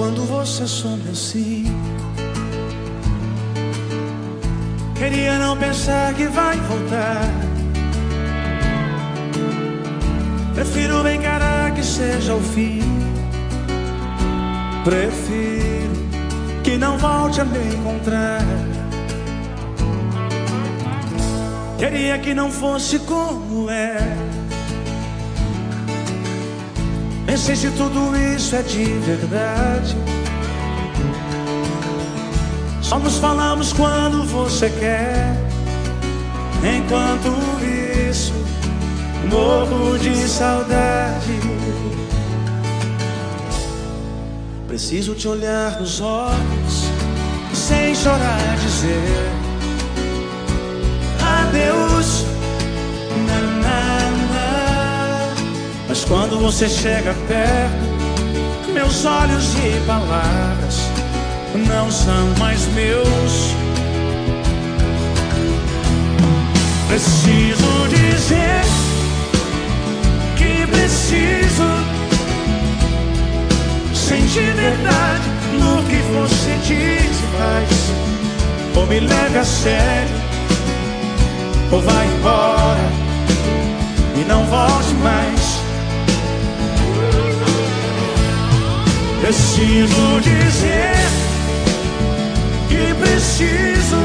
quando você some assim. Queria não pensar que vai voltar. Prefiro encarar que seja o fim. Prefiro que não volte a me encontrar. Queria que não fosse como é. Pensei se tudo isso é de verdade. Só nos falamos quando você quer. Enquanto isso, morro de saudade. Preciso te olhar nos olhos, sem chorar, dizer quando você chega perto, meus olhos e palavras não são mais meus. Preciso dizer que preciso sentir verdade no que você diz e faz. Ou me leve a sério, ou vai embora e não volte mais. Preciso dizer que preciso.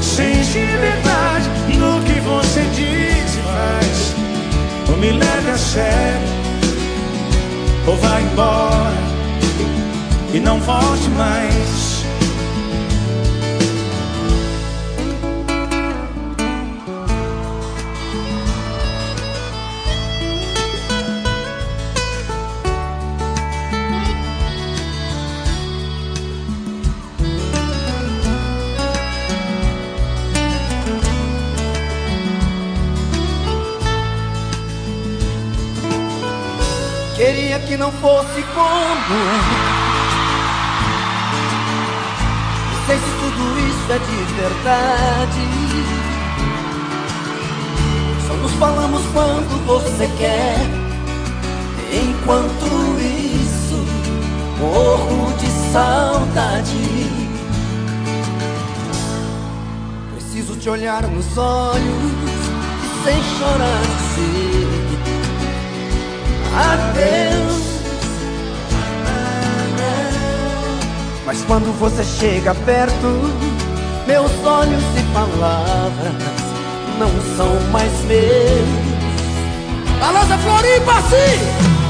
Sente verdade no que você diz e faz. Ou me leve a sério, ou vá embora e não volte mais. Queria que não fosse como é. Não sei se tudo isso é de verdade. Só nos falamos quando você quer. Enquanto isso, morro de saudade. Preciso te olhar nos olhos e sem chorar dizer adeus. Mas quando você chega perto, meus olhos e palavras não são mais meus. Balança Floripa, sim!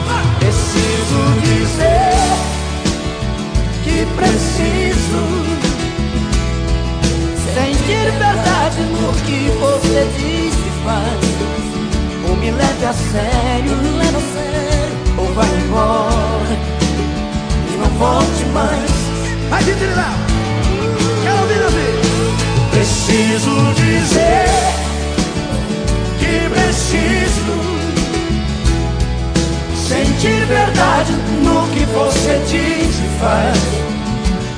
Preciso dizer que preciso sentir verdade no que você diz e faz. Ou me leve a sério, me leve a sério, verdade no que você diz e faz.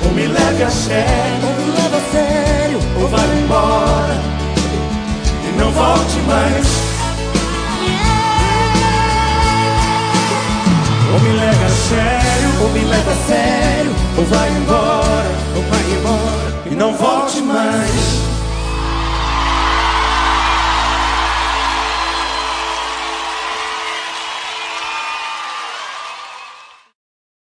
Ou me leve a sério, Ou me leve a sério, ou vai embora. E não volte mais. Ou me leve a sério, ou me leve a sério, ou vai embora